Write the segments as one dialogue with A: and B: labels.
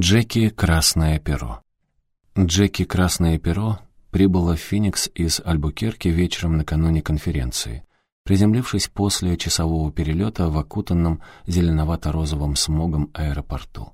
A: Джеки «Красное перо». Джеки «Красное перо» прибыла в Феникс из Альбукерки вечером накануне конференции, приземлившись после часового перелета в окутанном зеленовато-розовым смогом аэропорту.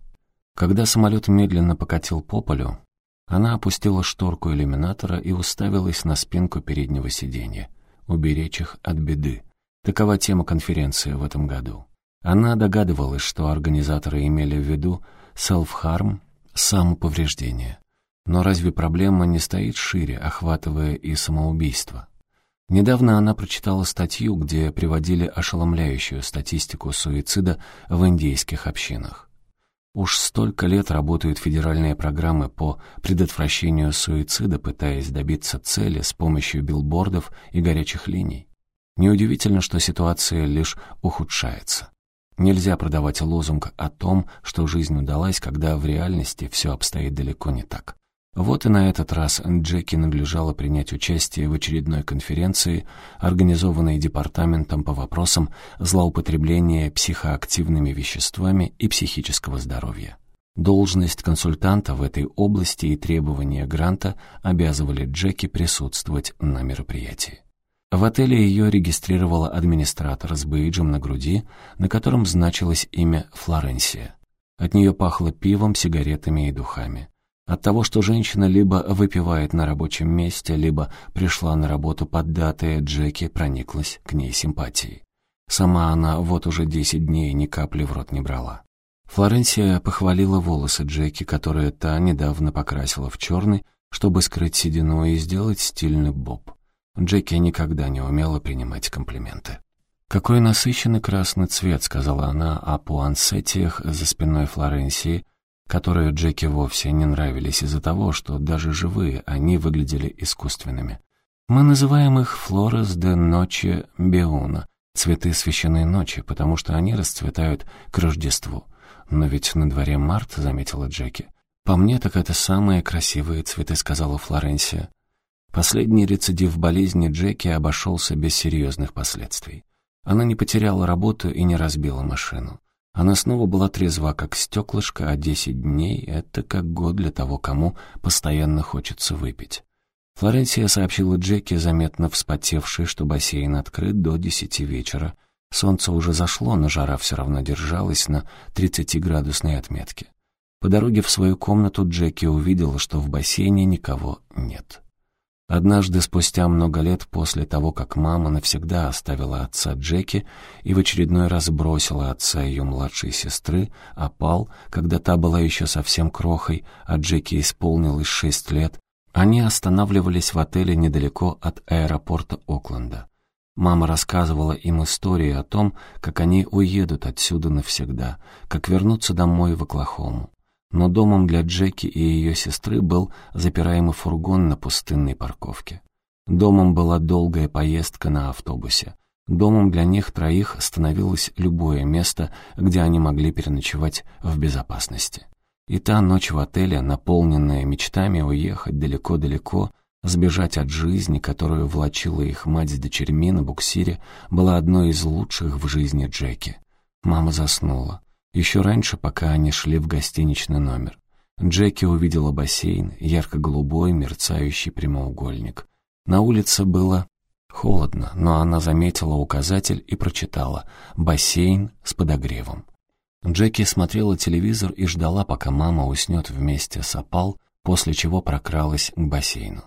A: Когда самолет медленно покатил по полю, она опустила шторку иллюминатора и уставилась на спинку переднего сиденья. Уберечь их от беды. Такова тема конференции в этом году. Она догадывалась, что организаторы имели в виду Self-harm — самоповреждение. Но разве проблема не стоит шире, охватывая и самоубийство? Недавно она прочитала статью, где приводили ошеломляющую статистику суицида в индейских общинах. Уж столько лет работают федеральные программы по предотвращению суицида, пытаясь добиться цели с помощью билбордов и горячих линий. Неудивительно, что ситуация лишь ухудшается. Нельзя продавать лозунг о том, что жизнь удалась, когда в реальности все обстоит далеко не так. Вот и на этот раз Джеки надлежало принять участие в очередной конференции, организованной Департаментом по вопросам злоупотребления психоактивными веществами и психического здоровья. Должность консультанта в этой области и требования гранта обязывали Джеки присутствовать на мероприятии. В отеле ее регистрировала администратор с бейджем на груди, на котором значилось имя Флоренсия. От нее пахло пивом, сигаретами и духами. От того, что женщина либо выпивает на рабочем месте, либо пришла на работу поддатая, Джеки прониклась к ней симпатией. Сама она вот уже десять дней ни капли в рот не брала. Флоренсия похвалила волосы Джеки, которые та недавно покрасила в черный, чтобы скрыть седину и сделать стильный боб. Джеки никогда не умела принимать комплименты. «Какой насыщенный красный цвет», — сказала она о пуансетиях за спиной Флоренсии, которые Джеки вовсе не нравились из-за того, что даже живые они выглядели искусственными. «Мы называем их флорес де ночи беуна», цветы священной ночи, потому что они расцветают к Рождеству. «Но ведь на дворе март», — заметила Джеки. «По мне, так это самые красивые цветы», — сказала Флоренсия. Последний рецидив болезни Джеки обошелся без серьезных последствий. Она не потеряла работу и не разбила машину. Она снова была трезва, как стеклышко, а десять дней — это как год для того, кому постоянно хочется выпить. Флоренция сообщила Джеки, заметно вспотевшей, что бассейн открыт до десяти вечера. Солнце уже зашло, но жара все равно держалась на 30-градусной отметке. По дороге в свою комнату Джеки увидела, что в бассейне никого нет. Однажды, спустя много лет после того, как мама навсегда оставила отца Джеки и в очередной раз бросила отца ее младшей сестры, опал, когда та была еще совсем крохой, а Джеки исполнилось шесть лет, они останавливались в отеле недалеко от аэропорта Окленда. Мама рассказывала им истории о том, как они уедут отсюда навсегда, как вернутся домой в Оклахому но домом для Джеки и ее сестры был запираемый фургон на пустынной парковке. Домом была долгая поездка на автобусе. Домом для них троих становилось любое место, где они могли переночевать в безопасности. И та ночь в отеле, наполненная мечтами уехать далеко-далеко, сбежать от жизни, которую влачила их мать с дочерьми на буксире, была одной из лучших в жизни Джеки. Мама заснула. Еще раньше, пока они шли в гостиничный номер. Джеки увидела бассейн, ярко-голубой, мерцающий прямоугольник. На улице было холодно, но она заметила указатель и прочитала «Бассейн с подогревом». Джеки смотрела телевизор и ждала, пока мама уснет вместе с опал, после чего прокралась к бассейну.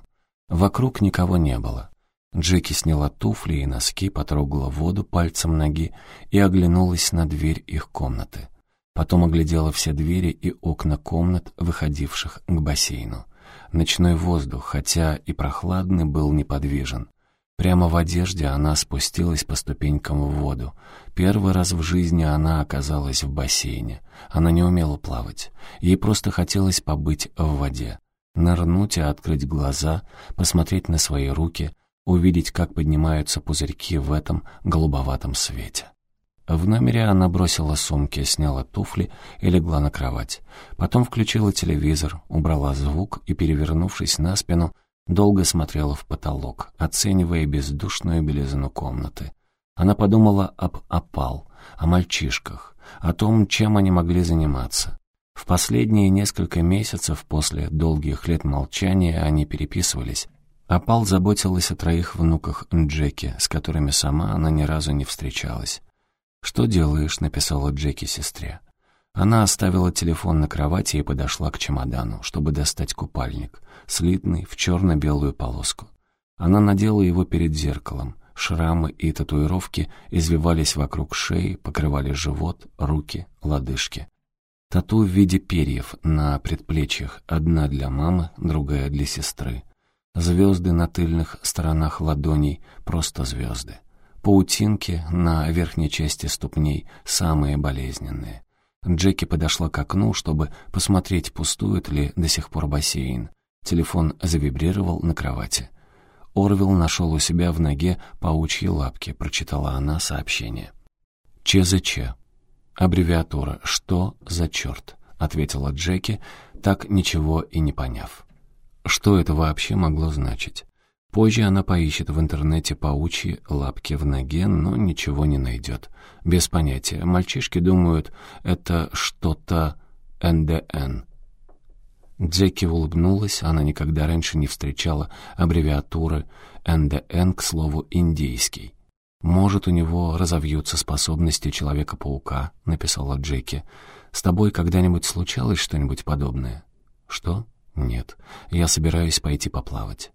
A: Вокруг никого не было. Джеки сняла туфли и носки, потрогала воду пальцем ноги и оглянулась на дверь их комнаты. Потом оглядела все двери и окна комнат, выходивших к бассейну. Ночной воздух, хотя и прохладный, был неподвижен. Прямо в одежде она спустилась по ступенькам в воду. Первый раз в жизни она оказалась в бассейне. Она не умела плавать. Ей просто хотелось побыть в воде. Нырнуть и открыть глаза, посмотреть на свои руки, увидеть, как поднимаются пузырьки в этом голубоватом свете. В номере она бросила сумки, сняла туфли и легла на кровать. Потом включила телевизор, убрала звук и, перевернувшись на спину, долго смотрела в потолок, оценивая бездушную белизну комнаты. Она подумала об опал, о мальчишках, о том, чем они могли заниматься. В последние несколько месяцев после долгих лет молчания они переписывались, а Пал заботилась о троих внуках Джеки, с которыми сама она ни разу не встречалась. «Что делаешь?» — написала Джеки сестре. Она оставила телефон на кровати и подошла к чемодану, чтобы достать купальник, слитный в черно-белую полоску. Она надела его перед зеркалом. Шрамы и татуировки извивались вокруг шеи, покрывали живот, руки, лодыжки. Тату в виде перьев на предплечьях, одна для мамы, другая для сестры. Звезды на тыльных сторонах ладоней, просто звезды. Паутинки на верхней части ступней, самые болезненные. Джеки подошла к окну, чтобы посмотреть, пустует ли до сих пор бассейн. Телефон завибрировал на кровати. Орвилл нашел у себя в ноге паучьи лапки, прочитала она сообщение. ЧЗЧ. Аббревиатура «Что за черт?» — ответила Джеки, так ничего и не поняв. Что это вообще могло значить? Позже она поищет в интернете паучьи лапки в ноге, но ничего не найдет. Без понятия. Мальчишки думают, это что-то НДН. Джеки улыбнулась, она никогда раньше не встречала аббревиатуры НДН, к слову, индийский. «Может, у него разовьются способности Человека-паука», — написала Джеки. «С тобой когда-нибудь случалось что-нибудь подобное?» «Что?» «Нет. Я собираюсь пойти поплавать».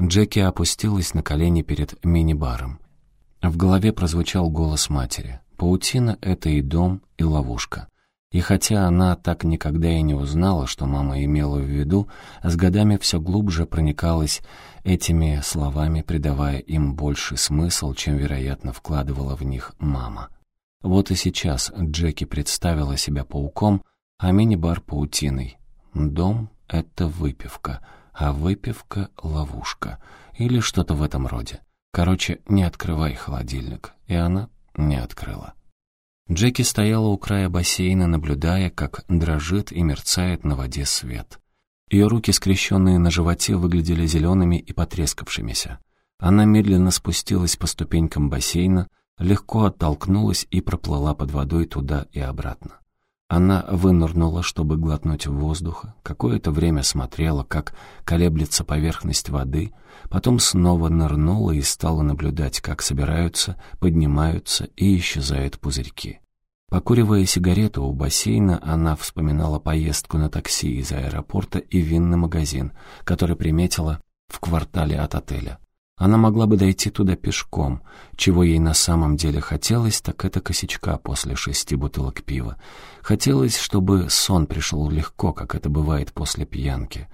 A: Джеки опустилась на колени перед мини-баром. В голове прозвучал голос матери. «Паутина — это и дом, и ловушка». И хотя она так никогда и не узнала, что мама имела в виду, с годами все глубже проникалась этими словами, придавая им больший смысл, чем, вероятно, вкладывала в них мама. Вот и сейчас Джеки представила себя пауком, а мини-бар паутиной. Дом — это выпивка, а выпивка — ловушка. Или что-то в этом роде. Короче, не открывай холодильник. И она не открыла. Джеки стояла у края бассейна, наблюдая, как дрожит и мерцает на воде свет. Ее руки, скрещенные на животе, выглядели зелеными и потрескавшимися. Она медленно спустилась по ступенькам бассейна, легко оттолкнулась и проплыла под водой туда и обратно. Она вынырнула, чтобы глотнуть воздуха, какое-то время смотрела, как колеблется поверхность воды, потом снова нырнула и стала наблюдать, как собираются, поднимаются и исчезают пузырьки. Покуривая сигарету у бассейна, она вспоминала поездку на такси из аэропорта и винный магазин, который приметила в квартале от отеля. Она могла бы дойти туда пешком. Чего ей на самом деле хотелось, так это косячка после шести бутылок пива. Хотелось, чтобы сон пришел легко, как это бывает после пьянки.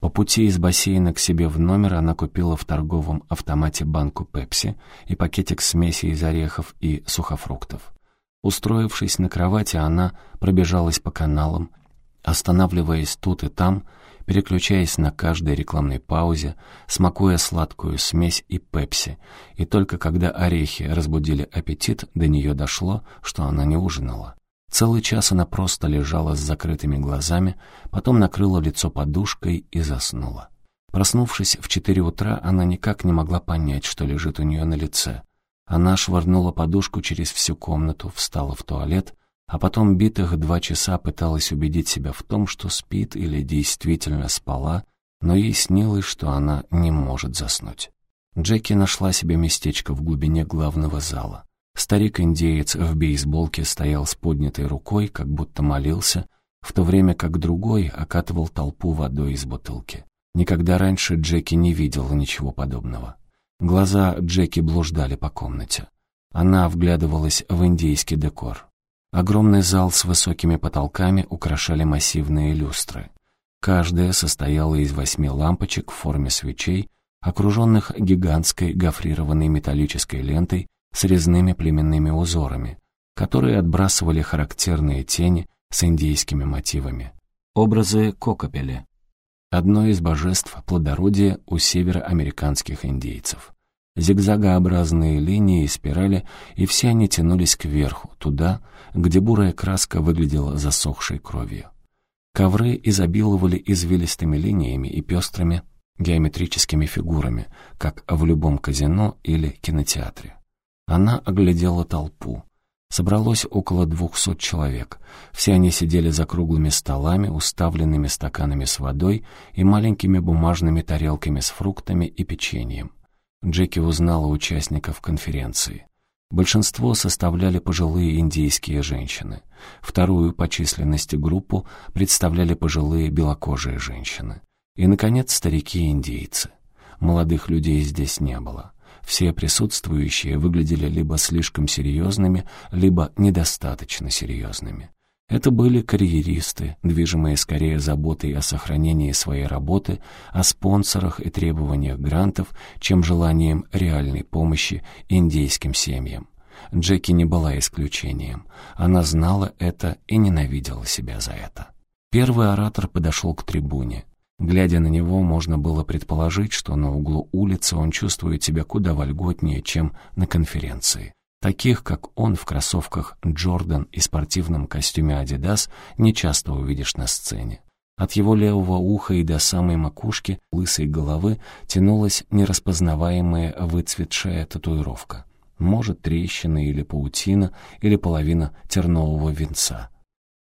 A: По пути из бассейна к себе в номер она купила в торговом автомате банку пепси и пакетик смеси из орехов и сухофруктов. Устроившись на кровати, она пробежалась по каналам, останавливаясь тут и там, переключаясь на каждой рекламной паузе, смакуя сладкую смесь и пепси, и только когда орехи разбудили аппетит, до нее дошло, что она не ужинала. Целый час она просто лежала с закрытыми глазами, потом накрыла лицо подушкой и заснула. Проснувшись в четыре утра, она никак не могла понять, что лежит у нее на лице. Она швырнула подушку через всю комнату, встала в туалет а потом битых два часа пыталась убедить себя в том, что спит или действительно спала, но ей снилось, что она не может заснуть. Джеки нашла себе местечко в глубине главного зала. Старик-индеец в бейсболке стоял с поднятой рукой, как будто молился, в то время как другой окатывал толпу водой из бутылки. Никогда раньше Джеки не видела ничего подобного. Глаза Джеки блуждали по комнате. Она вглядывалась в индейский декор. Огромный зал с высокими потолками украшали массивные люстры. Каждая состояла из восьми лампочек в форме свечей, окруженных гигантской гофрированной металлической лентой с резными племенными узорами, которые отбрасывали характерные тени с индейскими мотивами. Образы Кокопеля, одно из божеств плодородия у североамериканских индейцев. Зигзагообразные линии и спирали, и все они тянулись кверху, туда, где бурая краска выглядела засохшей кровью. Ковры изобиловали извилистыми линиями и пестрыми геометрическими фигурами, как в любом казино или кинотеатре. Она оглядела толпу. Собралось около двухсот человек. Все они сидели за круглыми столами, уставленными стаканами с водой и маленькими бумажными тарелками с фруктами и печеньем. Джеки узнала участников конференции. Большинство составляли пожилые индийские женщины. Вторую по численности группу представляли пожилые белокожие женщины. И, наконец, старики-индейцы. Молодых людей здесь не было. Все присутствующие выглядели либо слишком серьезными, либо недостаточно серьезными. Это были карьеристы, движимые скорее заботой о сохранении своей работы, о спонсорах и требованиях грантов, чем желанием реальной помощи индейским семьям. Джеки не была исключением. Она знала это и ненавидела себя за это. Первый оратор подошел к трибуне. Глядя на него, можно было предположить, что на углу улицы он чувствует себя куда вольготнее, чем на конференции. Таких, как он в кроссовках Джордан и спортивном костюме Адидас, не часто увидишь на сцене. От его левого уха и до самой макушки лысой головы тянулась нераспознаваемая выцветшая татуировка. Может, трещина или паутина, или половина тернового венца.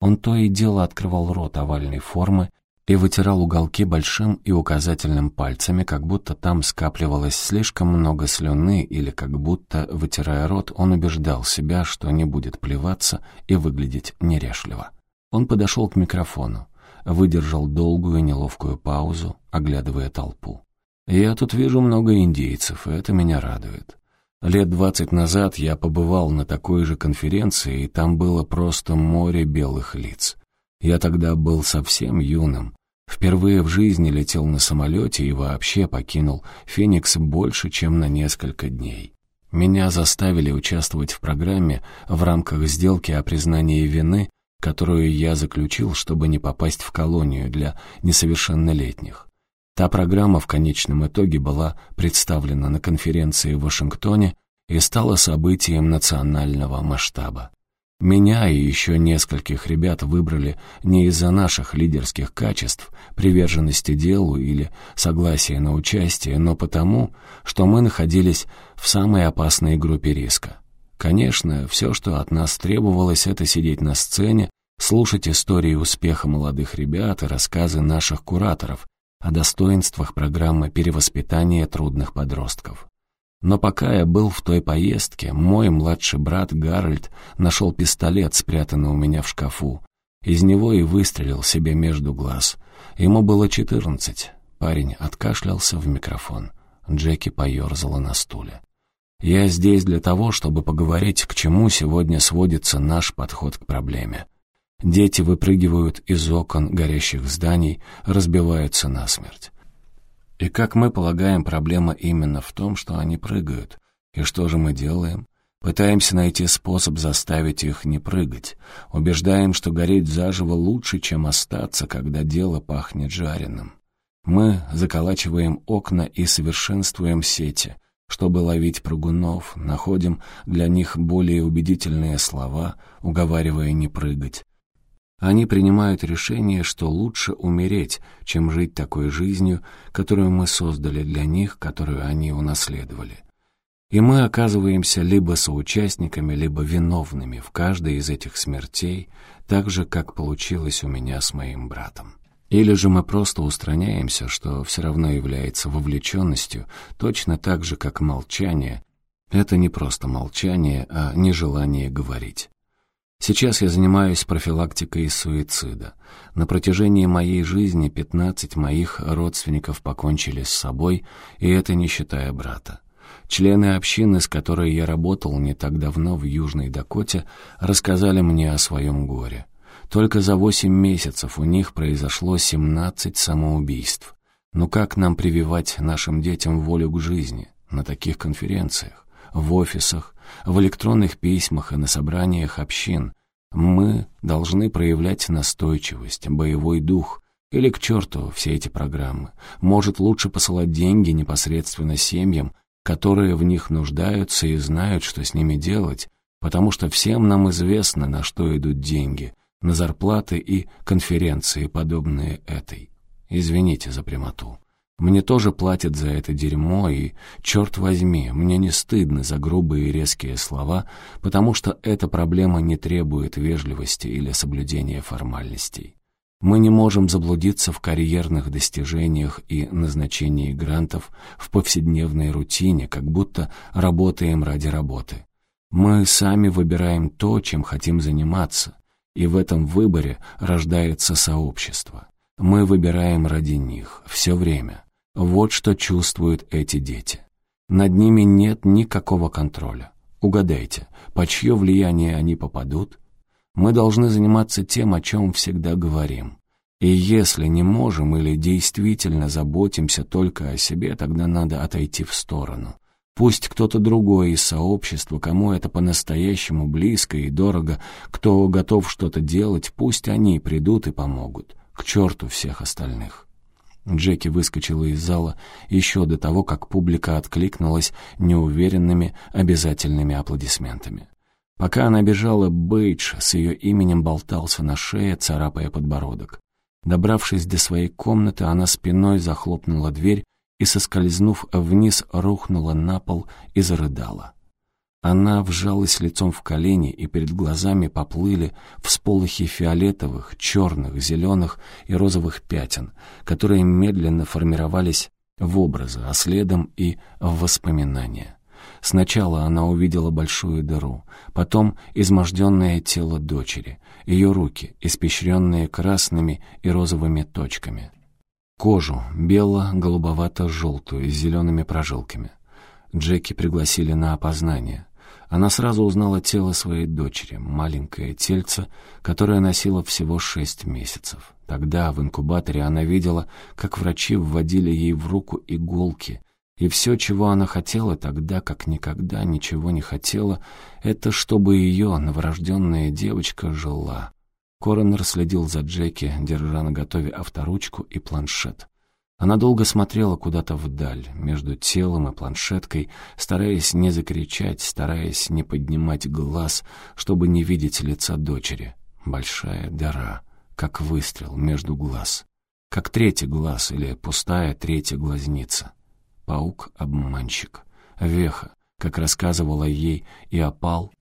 A: Он то и дело открывал рот овальной формы и вытирал уголки большим и указательным пальцами, как будто там скапливалось слишком много слюны или как будто, вытирая рот, он убеждал себя, что не будет плеваться и выглядеть неряшливо. Он подошел к микрофону, выдержал долгую неловкую паузу, оглядывая толпу. «Я тут вижу много индейцев, и это меня радует. Лет двадцать назад я побывал на такой же конференции, и там было просто море белых лиц». Я тогда был совсем юным. Впервые в жизни летел на самолете и вообще покинул Феникс больше, чем на несколько дней. Меня заставили участвовать в программе в рамках сделки о признании вины, которую я заключил, чтобы не попасть в колонию для несовершеннолетних. Та программа в конечном итоге была представлена на конференции в Вашингтоне и стала событием национального масштаба. Меня и еще нескольких ребят выбрали не из-за наших лидерских качеств, приверженности делу или согласия на участие, но потому, что мы находились в самой опасной группе риска. Конечно, все, что от нас требовалось, это сидеть на сцене, слушать истории успеха молодых ребят и рассказы наших кураторов о достоинствах программы перевоспитания трудных подростков. Но пока я был в той поездке, мой младший брат Гарольд нашел пистолет, спрятанный у меня в шкафу. Из него и выстрелил себе между глаз. Ему было четырнадцать. Парень откашлялся в микрофон. Джеки поерзала на стуле. «Я здесь для того, чтобы поговорить, к чему сегодня сводится наш подход к проблеме. Дети выпрыгивают из окон горящих зданий, разбиваются насмерть. И как мы полагаем, проблема именно в том, что они прыгают. И что же мы делаем? Пытаемся найти способ заставить их не прыгать. Убеждаем, что гореть заживо лучше, чем остаться, когда дело пахнет жареным. Мы заколачиваем окна и совершенствуем сети, чтобы ловить прыгунов, находим для них более убедительные слова, уговаривая не прыгать. Они принимают решение, что лучше умереть, чем жить такой жизнью, которую мы создали для них, которую они унаследовали. И мы оказываемся либо соучастниками, либо виновными в каждой из этих смертей, так же, как получилось у меня с моим братом. Или же мы просто устраняемся, что все равно является вовлеченностью, точно так же, как молчание. Это не просто молчание, а нежелание говорить. Сейчас я занимаюсь профилактикой суицида. На протяжении моей жизни 15 моих родственников покончили с собой, и это не считая брата. Члены общины, с которой я работал не так давно в Южной Дакоте, рассказали мне о своем горе. Только за восемь месяцев у них произошло 17 самоубийств. Но как нам прививать нашим детям волю к жизни на таких конференциях, в офисах, в электронных письмах и на собраниях общин. Мы должны проявлять настойчивость, боевой дух. Или к черту все эти программы. Может, лучше посылать деньги непосредственно семьям, которые в них нуждаются и знают, что с ними делать, потому что всем нам известно, на что идут деньги, на зарплаты и конференции, подобные этой. Извините за прямоту. Мне тоже платят за это дерьмо, и, черт возьми, мне не стыдно за грубые и резкие слова, потому что эта проблема не требует вежливости или соблюдения формальностей. Мы не можем заблудиться в карьерных достижениях и назначении грантов в повседневной рутине, как будто работаем ради работы. Мы сами выбираем то, чем хотим заниматься, и в этом выборе рождается сообщество. Мы выбираем ради них все время. Вот что чувствуют эти дети. Над ними нет никакого контроля. Угадайте, по чье влияние они попадут? Мы должны заниматься тем, о чем всегда говорим. И если не можем или действительно заботимся только о себе, тогда надо отойти в сторону. Пусть кто-то другой из сообщества, кому это по-настоящему близко и дорого, кто готов что-то делать, пусть они придут и помогут. К черту всех остальных. Джеки выскочила из зала еще до того, как публика откликнулась неуверенными обязательными аплодисментами. Пока она бежала, Бейдж с ее именем болтался на шее, царапая подбородок. Добравшись до своей комнаты, она спиной захлопнула дверь и, соскользнув вниз, рухнула на пол и зарыдала. Она вжалась лицом в колени, и перед глазами поплыли всполохи фиолетовых, черных, зеленых и розовых пятен, которые медленно формировались в образы, а следом и в воспоминания. Сначала она увидела большую дыру, потом изможденное тело дочери, ее руки, испещренные красными и розовыми точками, кожу бело-голубовато-желтую с зелеными прожилками. Джеки пригласили на опознание. Она сразу узнала тело своей дочери, маленькое тельце, которое носило всего шесть месяцев. Тогда в инкубаторе она видела, как врачи вводили ей в руку иголки, и все, чего она хотела тогда, как никогда ничего не хотела, это чтобы ее новорожденная девочка жила. Коронер следил за Джеки, держа на готове авторучку и планшет. Она долго смотрела куда-то вдаль, между телом и планшеткой, стараясь не закричать, стараясь не поднимать глаз, чтобы не видеть лица дочери. Большая дыра, как выстрел между глаз. Как третий глаз или пустая третья глазница. Паук-обманщик. Веха, как рассказывала ей и опал.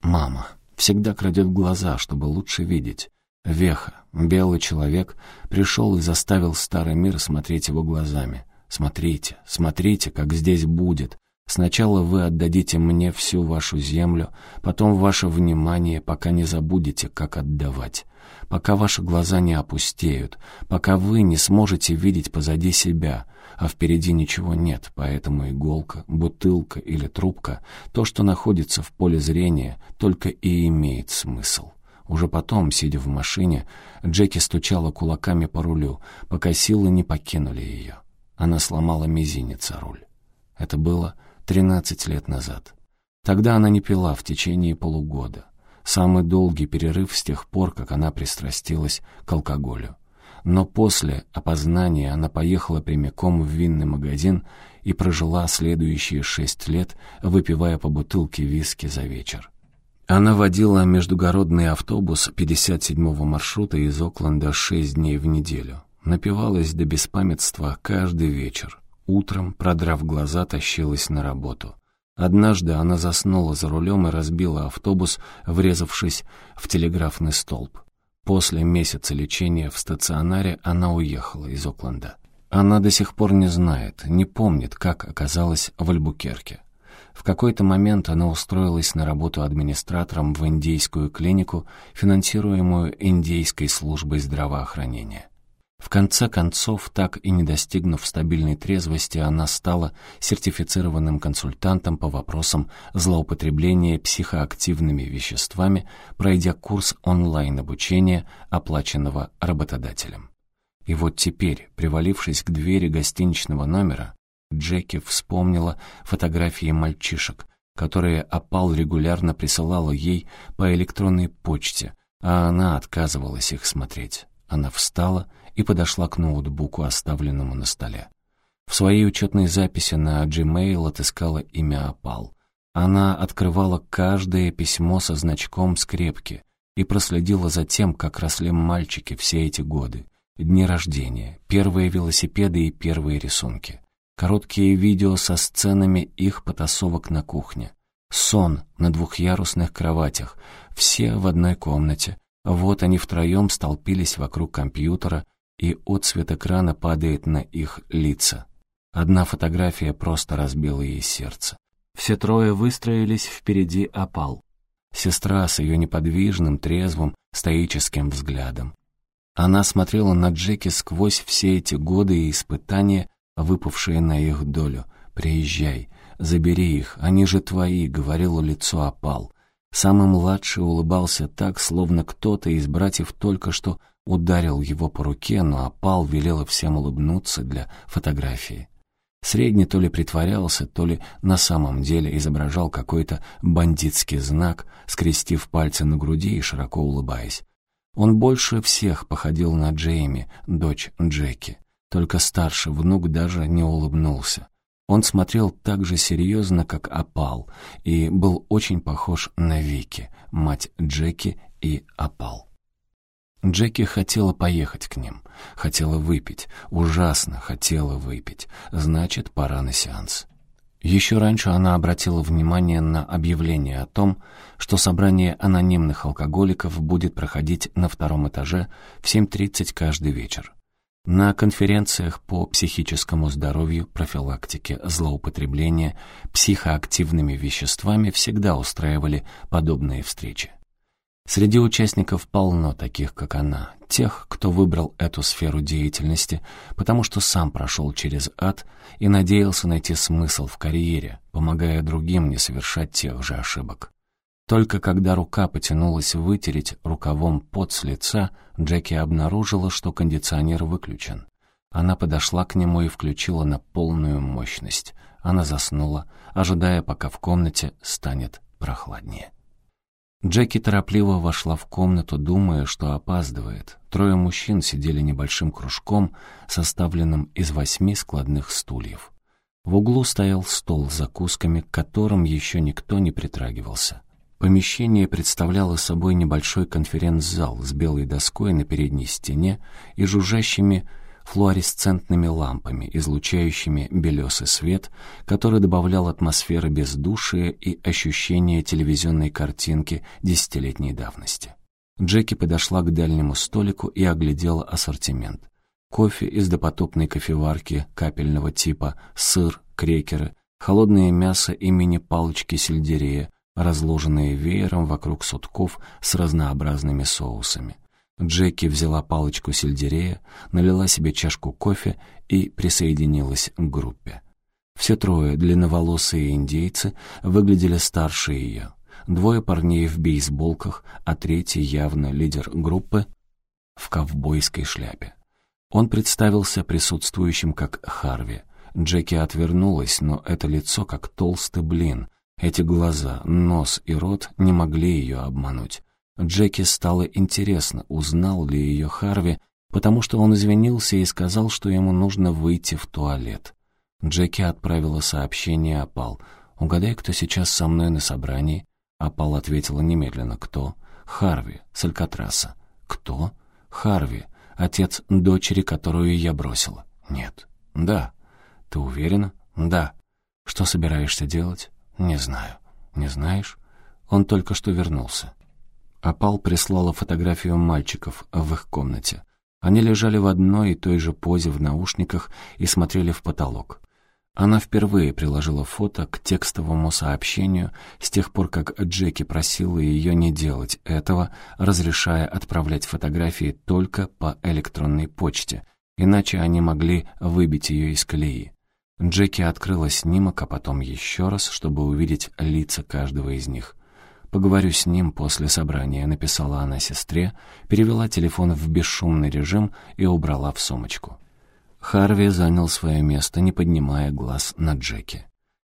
A: Мама всегда крадет глаза, чтобы лучше видеть. Веха, белый человек, пришел и заставил старый мир смотреть его глазами. «Смотрите, смотрите, как здесь будет. Сначала вы отдадите мне всю вашу землю, потом ваше внимание, пока не забудете, как отдавать. Пока ваши глаза не опустеют, пока вы не сможете видеть позади себя, а впереди ничего нет, поэтому иголка, бутылка или трубка, то, что находится в поле зрения, только и имеет смысл. Уже потом, сидя в машине, Джеки стучала кулаками по рулю, пока силы не покинули ее. Она сломала мизинец о руль. Это было тринадцать лет назад. Тогда она не пила в течение полугода. Самый долгий перерыв с тех пор, как она пристрастилась к алкоголю. Но после опознания она поехала прямиком в винный магазин и прожила следующие шесть лет, выпивая по бутылке виски за вечер. Она водила междугородный автобус 57-го маршрута из Окленда шесть дней в неделю. Напивалась до беспамятства каждый вечер. Утром, продрав глаза, тащилась на работу. Однажды она заснула за рулем и разбила автобус, врезавшись в телеграфный столб. После месяца лечения в стационаре она уехала из Окленда. Она до сих пор не знает, не помнит, как оказалась в Альбукерке. В какой-то момент она устроилась на работу администратором в индейскую клинику, финансируемую Индейской службой здравоохранения. В конце концов, так и не достигнув стабильной трезвости, она стала сертифицированным консультантом по вопросам злоупотребления психоактивными веществами, пройдя курс онлайн-обучения, оплаченного работодателем. И вот теперь, привалившись к двери гостиничного номера, Джеки вспомнила фотографии мальчишек, которые опал регулярно присылала ей по электронной почте, а она отказывалась их смотреть. Она встала и подошла к ноутбуку, оставленному на столе. В своей учетной записи на Gmail отыскала имя Опал. Она открывала каждое письмо со значком скрепки и проследила за тем, как росли мальчики все эти годы. дни рождения, первые велосипеды и первые рисунки. Короткие видео со сценами их потасовок на кухне. Сон на двухъярусных кроватях, все в одной комнате. Вот они втроем столпились вокруг компьютера, и отцвет экрана падает на их лица. Одна фотография просто разбила ей сердце. Все трое выстроились впереди опал. Сестра с ее неподвижным, трезвым, стоическим взглядом. Она смотрела на Джеки сквозь все эти годы и испытания, выпавшие на их долю. «Приезжай, забери их, они же твои», — говорило лицо опал. Самый младший улыбался так, словно кто-то из братьев только что ударил его по руке, но опал велела всем улыбнуться для фотографии. Средний то ли притворялся, то ли на самом деле изображал какой-то бандитский знак, скрестив пальцы на груди и широко улыбаясь. Он больше всех походил на Джейми, дочь Джеки. Только старший внук даже не улыбнулся. Он смотрел так же серьезно, как Апал, и был очень похож на Вики, мать Джеки и Апал. Джеки хотела поехать к ним, хотела выпить, ужасно хотела выпить, значит, пора на сеанс. Еще раньше она обратила внимание на объявление о том, что собрание анонимных алкоголиков будет проходить на втором этаже в 7.30 каждый вечер. На конференциях по психическому здоровью, профилактике злоупотребления психоактивными веществами всегда устраивали подобные встречи. Среди участников полно таких, как она, тех, кто выбрал эту сферу деятельности, потому что сам прошел через ад и надеялся найти смысл в карьере, помогая другим не совершать тех же ошибок. Только когда рука потянулась вытереть рукавом пот с лица, Джеки обнаружила, что кондиционер выключен. Она подошла к нему и включила на полную мощность. Она заснула, ожидая, пока в комнате станет прохладнее. Джеки торопливо вошла в комнату, думая, что опаздывает. Трое мужчин сидели небольшим кружком, составленным из восьми складных стульев. В углу стоял стол с закусками, к которым еще никто не притрагивался. Помещение представляло собой небольшой конференц-зал с белой доской на передней стене и жужжащими флуоресцентными лампами, излучающими белесый свет, который добавлял атмосферы бездушия и ощущение телевизионной картинки десятилетней давности. Джеки подошла к дальнему столику и оглядела ассортимент. Кофе из допотопной кофеварки капельного типа, сыр, крекеры, холодное мясо и мини-палочки сельдерея, разложенные веером вокруг сутков с разнообразными соусами. Джеки взяла палочку сельдерея, налила себе чашку кофе и присоединилась к группе. Все трое, длинноволосые индейцы, выглядели старше ее. Двое парней в бейсболках, а третий, явно лидер группы, в ковбойской шляпе. Он представился присутствующим как Харви. Джеки отвернулась, но это лицо как толстый блин. Эти глаза, нос и рот не могли ее обмануть. Джеки стало интересно, узнал ли ее Харви, потому что он извинился и сказал, что ему нужно выйти в туалет. Джеки отправила сообщение Апал. «Угадай, кто сейчас со мной на собрании?» Апал ответила немедленно. «Кто?» «Харви, с Алькатраса». «Кто?» «Харви, отец дочери, которую я бросила». «Нет». «Да». «Ты уверена?» «Да». «Что собираешься делать?» «Не знаю». «Не знаешь?» Он только что вернулся. Апал прислала фотографию мальчиков в их комнате. Они лежали в одной и той же позе в наушниках и смотрели в потолок. Она впервые приложила фото к текстовому сообщению с тех пор, как Джеки просила ее не делать этого, разрешая отправлять фотографии только по электронной почте, иначе они могли выбить ее из колеи. Джеки открыла снимок, а потом еще раз, чтобы увидеть лица каждого из них. «Поговорю с ним после собрания», — написала она сестре, перевела телефон в бесшумный режим и убрала в сумочку. Харви занял свое место, не поднимая глаз на Джеки.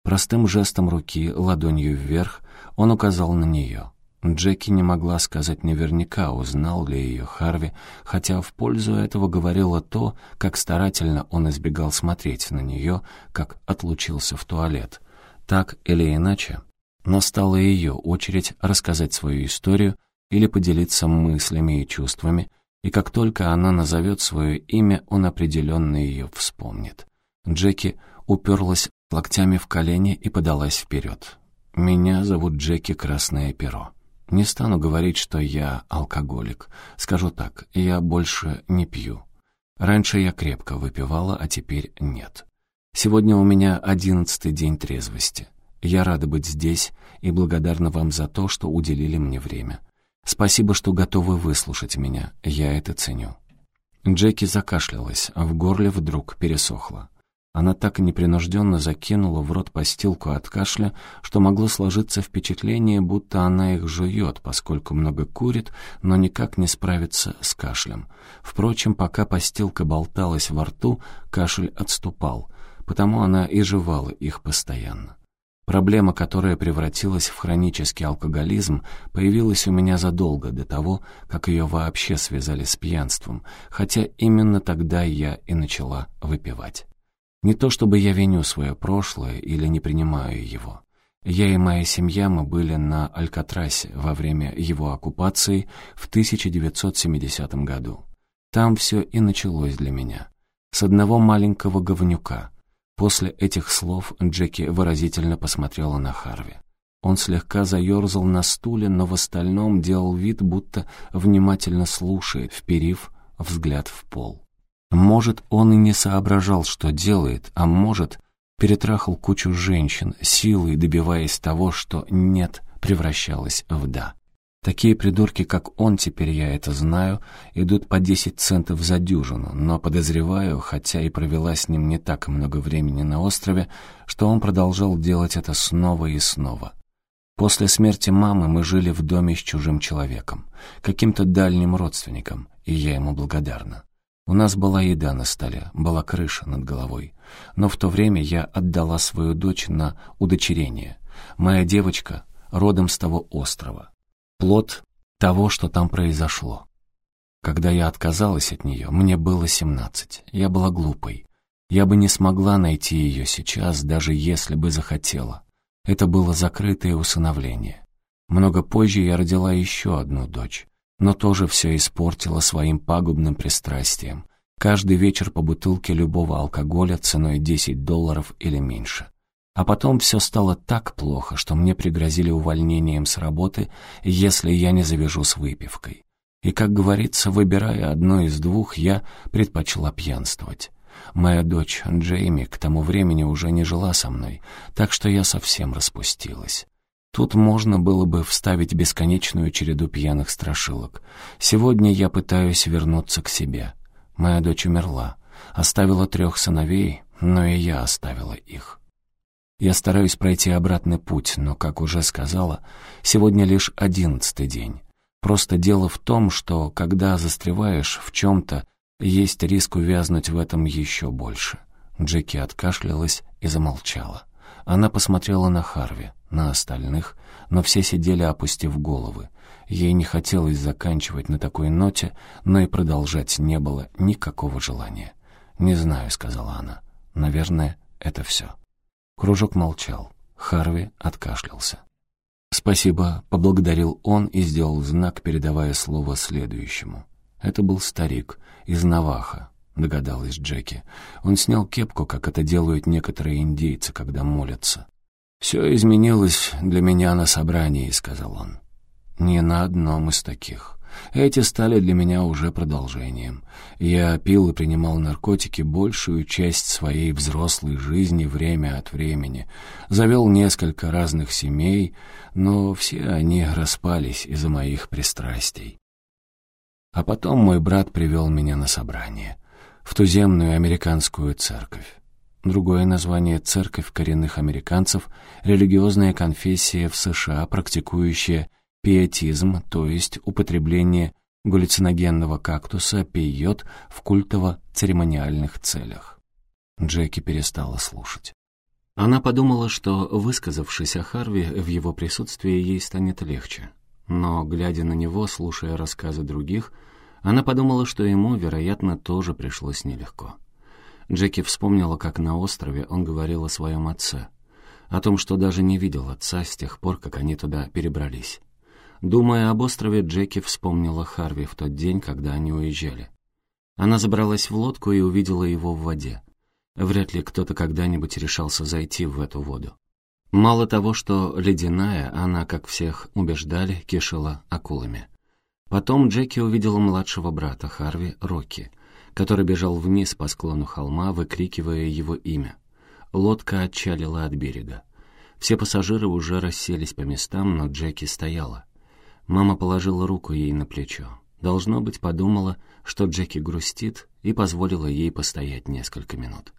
A: Простым жестом руки, ладонью вверх, он указал на нее. Джеки не могла сказать наверняка, узнал ли ее Харви, хотя в пользу этого говорило то, как старательно он избегал смотреть на нее, как отлучился в туалет. Так или иначе, Настала ее очередь рассказать свою историю или поделиться мыслями и чувствами, И как только она назовет свое имя, он определенно ее вспомнит. Джеки уперлась локтями в колени и подалась вперед. «Меня зовут Джеки Красное Перо. Не стану говорить, что я алкоголик. Скажу так, я больше не пью. Раньше я крепко выпивала, а теперь нет. Сегодня у меня одиннадцатый день трезвости. Я рада быть здесь и благодарна вам за то, что уделили мне время. Спасибо, что готовы выслушать меня. Я это ценю». Джеки закашлялась, а в горле вдруг пересохло. Она так непринужденно закинула в рот постилку от кашля, что могло сложиться впечатление, будто она их жует, поскольку много курит, но никак не справится с кашлем. Впрочем, пока постилка болталась во рту, кашель отступал, потому она и жевала их постоянно. Проблема, которая превратилась в хронический алкоголизм, появилась у меня задолго до того, как ее вообще связали с пьянством, хотя именно тогда я и начала выпивать. Не то чтобы я виню свое прошлое или не принимаю его. Я и моя семья, мы были на Алькатрасе во время его оккупации в 1970 году. Там все и началось для меня. С одного маленького говнюка. После этих слов Джеки выразительно посмотрела на Харви. Он слегка заерзал на стуле, но в остальном делал вид, будто внимательно слушает, вперив взгляд в пол. Может, он и не соображал, что делает, а может, перетрахал кучу женщин, силой добиваясь того, что «нет» превращалось в «да». Такие придурки, как он, теперь я это знаю, идут по 10 центов за дюжину, но подозреваю, хотя и провела с ним не так много времени на острове, что он продолжал делать это снова и снова. После смерти мамы мы жили в доме с чужим человеком, каким-то дальним родственником, и я ему благодарна. У нас была еда на столе, была крыша над головой. Но в то время я отдала свою дочь на удочерение. Моя девочка родом с того острова. Плод того, что там произошло. Когда я отказалась от нее, мне было семнадцать. Я была глупой. Я бы не смогла найти ее сейчас, даже если бы захотела. Это было закрытое усыновление. Много позже я родила еще одну дочь но тоже все испортила своим пагубным пристрастием. Каждый вечер по бутылке любого алкоголя ценой 10 долларов или меньше. А потом все стало так плохо, что мне пригрозили увольнением с работы, если я не завяжу с выпивкой. И, как говорится, выбирая одно из двух, я предпочла пьянствовать. Моя дочь Джейми к тому времени уже не жила со мной, так что я совсем распустилась. Тут можно было бы вставить бесконечную череду пьяных страшилок. Сегодня я пытаюсь вернуться к себе. Моя дочь умерла, оставила трех сыновей, но и я оставила их. Я стараюсь пройти обратный путь, но, как уже сказала, сегодня лишь одиннадцатый день. Просто дело в том, что, когда застреваешь в чем-то, есть риск увязнуть в этом еще больше. Джеки откашлялась и замолчала. Она посмотрела на Харви на остальных, но все сидели, опустив головы. Ей не хотелось заканчивать на такой ноте, но и продолжать не было никакого желания. «Не знаю», — сказала она. «Наверное, это все». Кружок молчал. Харви откашлялся. «Спасибо», — поблагодарил он и сделал знак, передавая слово следующему. Это был старик из Наваха, догадалась Джеки. Он снял кепку, как это делают некоторые индейцы, когда молятся. «Все изменилось для меня на собрании», — сказал он. «Не на одном из таких. Эти стали для меня уже продолжением. Я пил и принимал наркотики большую часть своей взрослой жизни время от времени. Завел несколько разных семей, но все они распались из-за моих пристрастий. А потом мой брат привел меня на собрание, в туземную американскую церковь. Другое название «Церковь коренных американцев» — религиозная конфессия в США, практикующая пиетизм, то есть употребление галлюциногенного кактуса пейот в культово-церемониальных целях. Джеки перестала слушать. Она подумала, что, высказавшись о Харви, в его присутствии ей станет легче. Но, глядя на него, слушая рассказы других, она подумала, что ему, вероятно, тоже пришлось нелегко. Джеки вспомнила, как на острове он говорил о своем отце, о том, что даже не видел отца с тех пор, как они туда перебрались. Думая об острове, Джеки вспомнила Харви в тот день, когда они уезжали. Она забралась в лодку и увидела его в воде. Вряд ли кто-то когда-нибудь решался зайти в эту воду. Мало того, что ледяная, она, как всех убеждали, кишела акулами. Потом Джеки увидела младшего брата Харви, Рокки, который бежал вниз по склону холма, выкрикивая его имя. Лодка отчалила от берега. Все пассажиры уже расселись по местам, но Джеки стояла. Мама положила руку ей на плечо. Должно быть, подумала, что Джеки грустит, и позволила ей постоять несколько минут.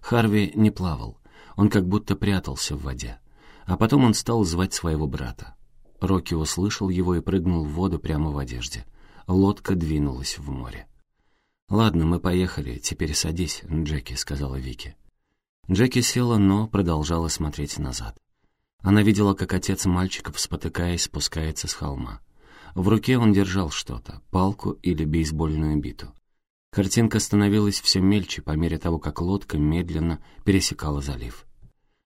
A: Харви не плавал, он как будто прятался в воде. А потом он стал звать своего брата. Рокки услышал его и прыгнул в воду прямо в одежде. Лодка двинулась в море. «Ладно, мы поехали, теперь садись, Джеки», — сказала Вики. Джеки села, но продолжала смотреть назад. Она видела, как отец мальчиков, спотыкаясь, спускается с холма. В руке он держал что-то, палку или бейсбольную биту. Картинка становилась все мельче по мере того, как лодка медленно пересекала залив.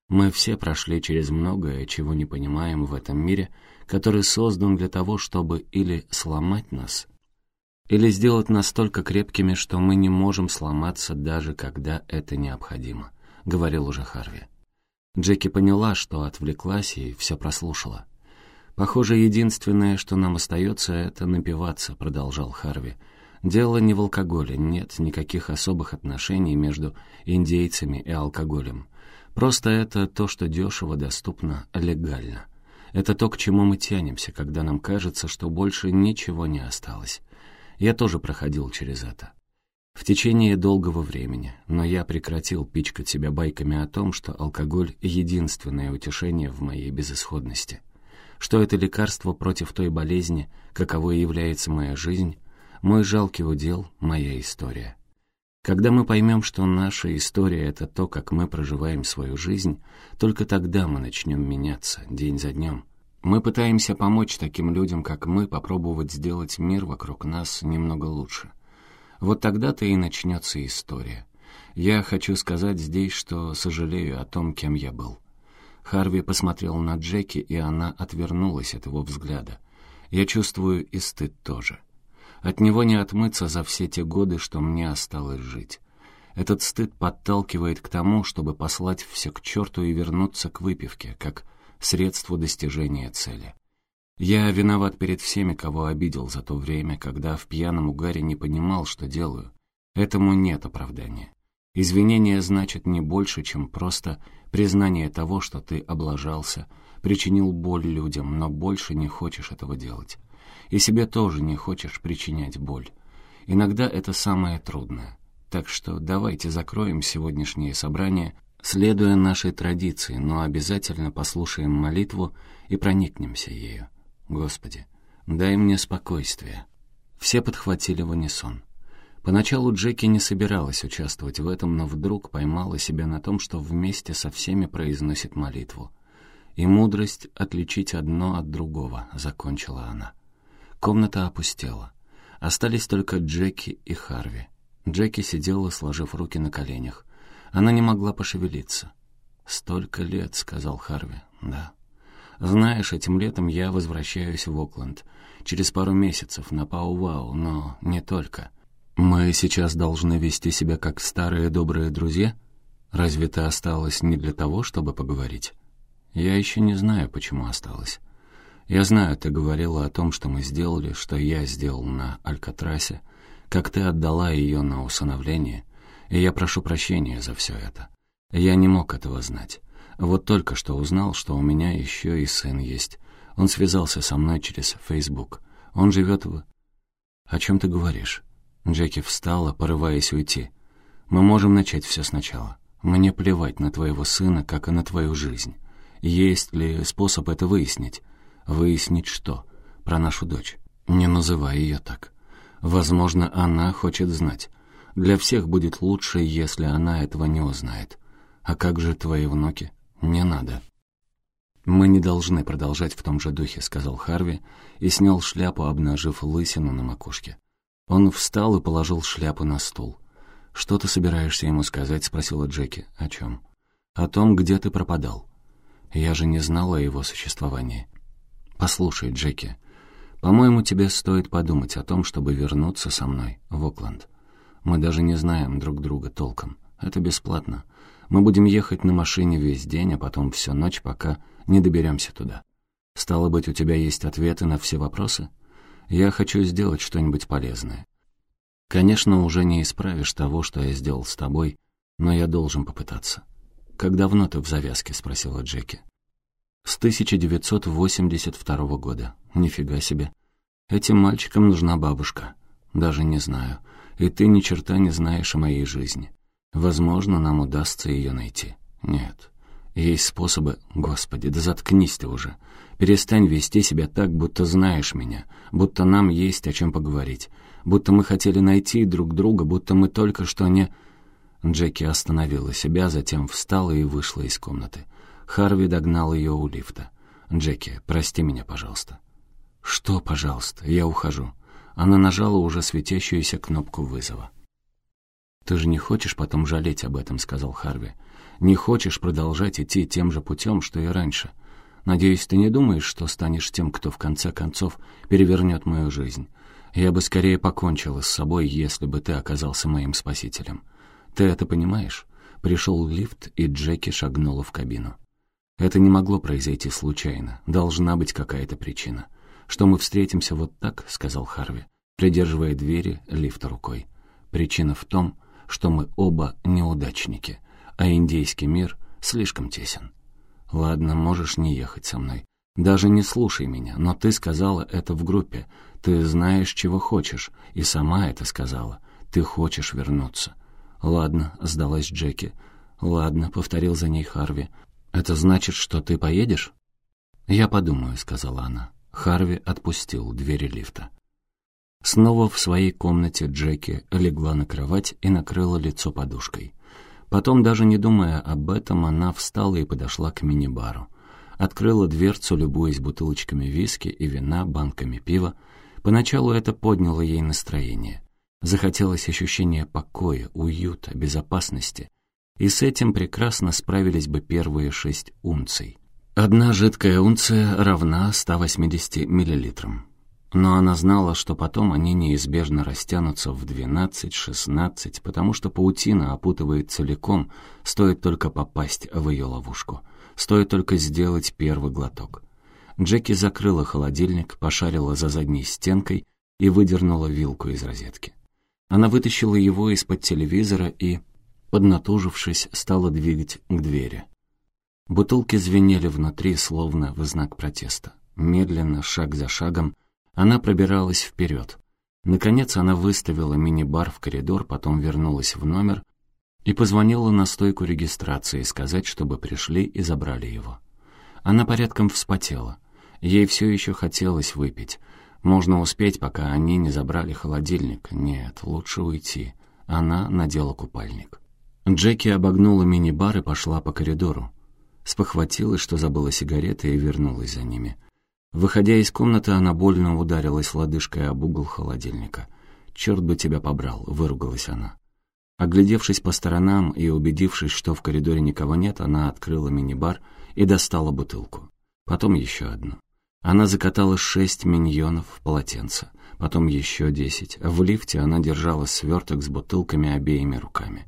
A: Мы все прошли через многое, чего не понимаем в этом мире, который создан для того, чтобы или сломать нас, или сделать настолько крепкими, что мы не можем сломаться, даже когда это необходимо, — говорил уже Харви. Джеки поняла, что отвлеклась и все прослушала. «Похоже, единственное, что нам остается, это напиваться», — продолжал Харви. «Дело не в алкоголе, нет никаких особых отношений между индейцами и алкоголем. Просто это то, что дешево, доступно, легально. Это то, к чему мы тянемся, когда нам кажется, что больше ничего не осталось. Я тоже проходил через это в течение долгого времени, но я прекратил пичкать себя байками о том, что алкоголь — единственное утешение в моей безысходности, что это лекарство против той болезни, каковой является моя жизнь, мой жалкий удел, моя история. Когда мы поймем, что наша история — это то, как мы проживаем свою жизнь, только тогда мы начнем меняться день за днем. Мы пытаемся помочь таким людям, как мы, попробовать сделать мир вокруг нас немного лучше. Вот тогда-то и начнется история. Я хочу сказать здесь, что сожалею о том, кем я был. Харви посмотрел на Джеки, и она отвернулась от его взгляда. Я чувствую и стыд тоже. От него не отмыться за все те годы, что мне осталось жить. Этот стыд подталкивает к тому, чтобы послать все к черту и вернуться к выпивке, как средству достижения цели. Я виноват перед всеми, кого обидел за то время, когда в пьяном угаре не понимал, что делаю. Этому нет оправдания. Извинение значит не больше, чем просто признание того, что ты облажался, причинил боль людям, но больше не хочешь этого делать. И себе тоже не хочешь причинять боль. Иногда это самое трудное. Так что давайте закроем сегодняшнее собрание, следуя нашей традиции, но обязательно послушаем молитву и проникнемся ею. Господи, дай мне спокойствие. Все подхватили в унисон. Поначалу Джеки не собиралась участвовать в этом, но вдруг поймала себя на том, что вместе со всеми произносит молитву. «И мудрость отличить одно от другого», — закончила она. Комната опустела. Остались только Джеки и Харви. Джеки сидела, сложив руки на коленях. Она не могла пошевелиться. «Столько лет», — сказал Харви. «Да». Знаешь, этим летом я возвращаюсь в Окленд. Через пару месяцев на Пау-Вау, но не только. Мы сейчас должны вести себя как старые добрые друзья? Разве ты осталась не для того, чтобы поговорить? Я еще не знаю, почему осталась. Я знаю, ты говорила о том, что мы сделали, что я сделал на Алькатрасе, как ты отдала ее на усыновление, и я прошу прощения за все это. Я не мог этого знать. Вот только что узнал, что у меня еще и сын есть. Он связался со мной через Фейсбук. Он живет в... О чем ты говоришь? Джеки встала, порываясь уйти. Мы можем начать все сначала. Мне плевать на твоего сына, как и на твою жизнь. Есть ли способ это выяснить? Выяснить что? Про нашу дочь. Не называй ее так. Возможно, она хочет знать. Для всех будет лучше, если она этого не узнает. А как же твои внуки? «Не надо». «Мы не должны продолжать в том же духе», — сказал Харви и снял шляпу, обнажив лысину на макушке. Он встал и положил шляпу на стул. «Что ты собираешься ему сказать?» — спросила Джеки. «О чем?» «О том, где ты пропадал». «Я же не знала о его существовании». «Послушай, Джеки, По-моему, тебе стоит подумать о том, чтобы вернуться со мной в Окленд. Мы даже не знаем друг друга толком. Это бесплатно. Мы будем ехать на машине весь день, а потом всю ночь, пока не доберемся туда. Стало быть, у тебя есть ответы на все вопросы? Я хочу сделать что-нибудь полезное. Конечно, уже не исправишь того, что я сделал с тобой, но я должен попытаться. «Как давно ты в завязке?» — спросила Джеки. «С 1982 года. Нифига себе. Этим мальчикам нужна бабушка. Даже не знаю. И ты ни черта не знаешь о моей жизни. Возможно, нам удастся ее найти. Нет. Есть способы... Господи, да заткнись ты уже. Перестань вести себя так, будто знаешь меня, будто нам есть о чем поговорить, будто мы хотели найти друг друга, будто мы только что не... Джеки остановила себя, затем встала и вышла из комнаты. Харви догнал ее у лифта. «Джеки, прости меня, пожалуйста». «Что, пожалуйста? Я ухожу». Она нажала уже светящуюся кнопку вызова. «Ты же не хочешь потом жалеть об этом», — сказал Харви. «Не хочешь продолжать идти тем же путем, что и раньше. Надеюсь, ты не думаешь, что станешь тем, кто в конце концов перевернет мою жизнь. Я бы скорее покончила с собой, если бы ты оказался моим спасителем. Ты это понимаешь?» Пришел лифт, и Джеки шагнула в кабину. Это не могло произойти случайно. Должна быть какая-то причина. «Что мы встретимся вот так», — сказал Харви, придерживая двери лифта рукой. «Причина в том, что мы оба неудачники, а индейский мир слишком тесен. Ладно, можешь не ехать со мной. Даже не слушай меня, но ты сказала это в группе. Ты знаешь, чего хочешь, и сама это сказала. Ты хочешь вернуться. «Ладно», — сдалась Джеки. «Ладно», — повторил за ней Харви. «Это значит, что ты поедешь?» «Я подумаю», — сказала она. Харви отпустил двери лифта. Снова в своей комнате Джеки легла на кровать и накрыла лицо подушкой. Потом, даже не думая об этом, она встала и подошла к мини-бару. Открыла дверцу, любуясь бутылочками виски и вина, банками пива. Поначалу это подняло ей настроение. Захотелось ощущения покоя, уюта, безопасности. И с этим прекрасно справились бы первые шесть унций. Одна жидкая унция равна 180 миллилитрам. Но она знала, что потом они неизбежно растянутся в 12-16, потому что паутина опутывает целиком, стоит только попасть в ее ловушку. Стоит только сделать первый глоток. Джеки закрыла холодильник, пошарила за задней стенкой и выдернула вилку из розетки. Она вытащила его из-под телевизора и, поднатужившись, стала двигать к двери. Бутылки звенели внутри, словно в знак протеста. Медленно, шаг за шагом, она пробиралась вперед. Наконец она выставила мини-бар в коридор, потом вернулась в номер и позвонила на стойку регистрации сказать, чтобы пришли и забрали его. Она порядком вспотела. Ей все еще хотелось выпить, можно успеть, пока они не забрали холодильник. Нет, лучше уйти. Она надела купальник. Джеки обогнула мини-бар и пошла по коридору. Спохватилась, что забыла сигареты и вернулась за ними. Выходя из комнаты, она больно ударилась лодыжкой об угол холодильника. «Черт бы тебя побрал», — выругалась она. Оглядевшись по сторонам и убедившись, что в коридоре никого нет, она открыла мини-бар и достала бутылку. Потом еще одну. Она закатала шесть миньонов в полотенце, потом еще десять. В лифте она держала сверток с бутылками обеими руками.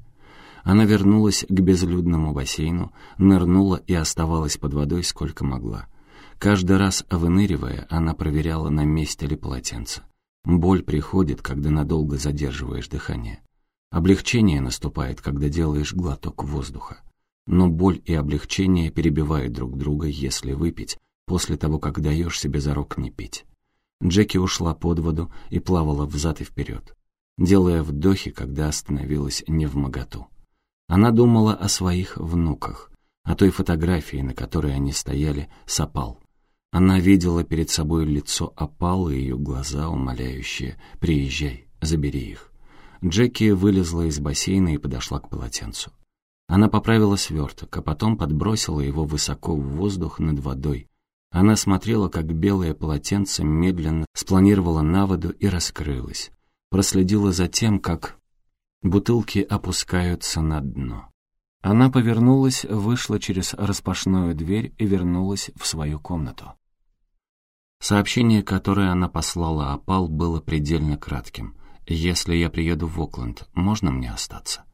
A: Она вернулась к безлюдному бассейну, нырнула и оставалась под водой сколько могла. Каждый раз выныривая, она проверяла, на месте ли полотенце. Боль приходит, когда надолго задерживаешь дыхание. Облегчение наступает, когда делаешь глоток воздуха. Но боль и облегчение перебивают друг друга, если выпить, после того, как даешь себе зарок не пить. Джеки ушла под воду и плавала взад и вперед, делая вдохи, когда остановилась не в моготу. Она думала о своих внуках, о той фотографии, на которой они стояли, с опал. Она видела перед собой лицо опал и ее глаза, умоляющие «Приезжай, забери их». Джеки вылезла из бассейна и подошла к полотенцу. Она поправила сверток, а потом подбросила его высоко в воздух над водой, она смотрела, как белое полотенце медленно спланировало на воду и раскрылось. Проследила за тем, как бутылки опускаются на дно. Она повернулась, вышла через распашную дверь и вернулась в свою комнату. Сообщение, которое она послала Апал, было предельно кратким. «Если я приеду в Окленд, можно мне остаться?»